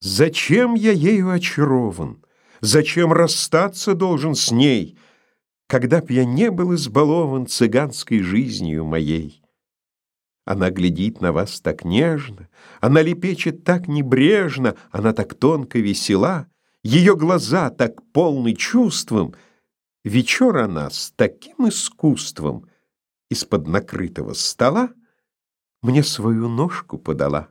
Зачем я ею очарован? Зачем расстаться должен с ней, Когда б я не был избалован Цыганской жизнью моей? Она глядит на вас так нежно, Она лепечет так небрежно, Она так тонко весела, Ее глаза так полны чувством, Вечер она с таким искусством Из-под накрытого стола Мне свою ножку подала.